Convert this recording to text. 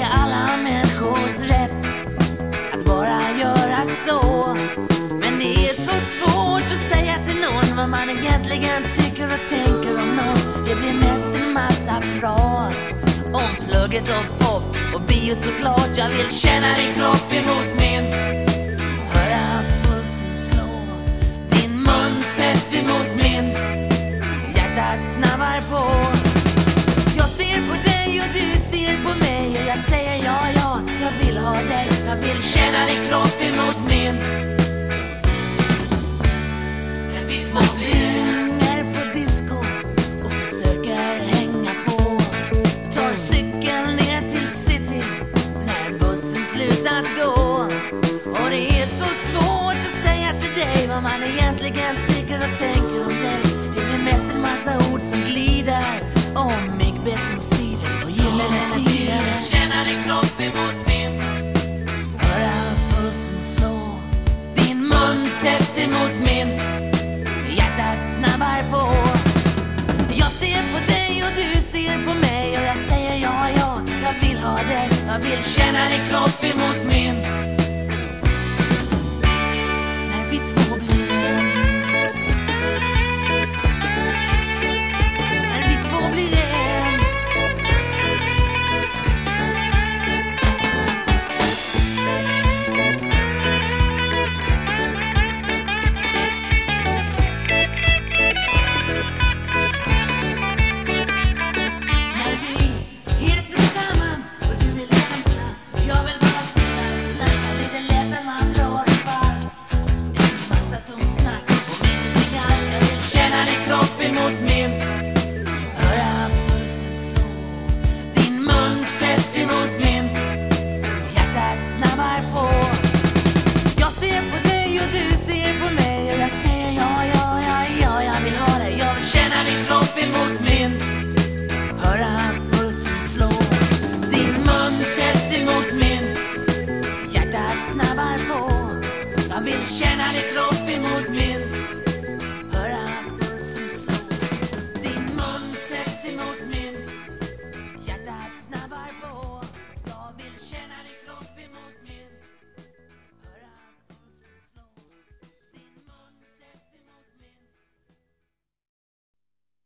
är alla människors rätt att bara göra så. Men det är så svårt att säga till någon vad man egentligen tycker och tänker om någon. Det blir mest en massa prat om plugget och pop och bio såklart. Jag vill känna din kropp emot min. Jag vill känna din kropp emot min. När vi två springer på disco och försöker hänga på. Tar cykeln ner till city när bussen slutat gå. Och det är så svårt att säga till dig vad man egentligen tycker och tänker om dig. Det blir mest en massa ord som glider känna din kropp emot mig. Vill känna din kropp emot min